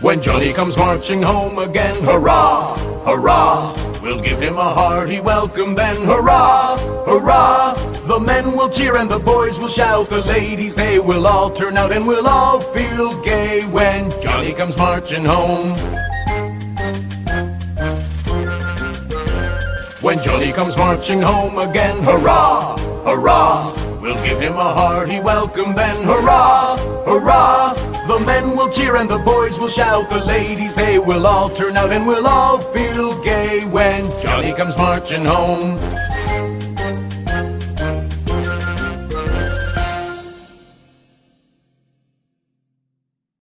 When Johnny comes marching home again, hurrah, hurrah! We'll give him a hearty welcome then, hurrah, hurrah! The men will cheer and the boys will shout, the ladies they will all turn out and we'll all feel gay when Johnny comes marching home. When Johnny comes marching home again, hurrah, hurrah! We'll give him a hearty welcome then, hurrah, will cheer and the boys will shout, the ladies they will all turn out and we'll all feel gay when Johnny comes marching home.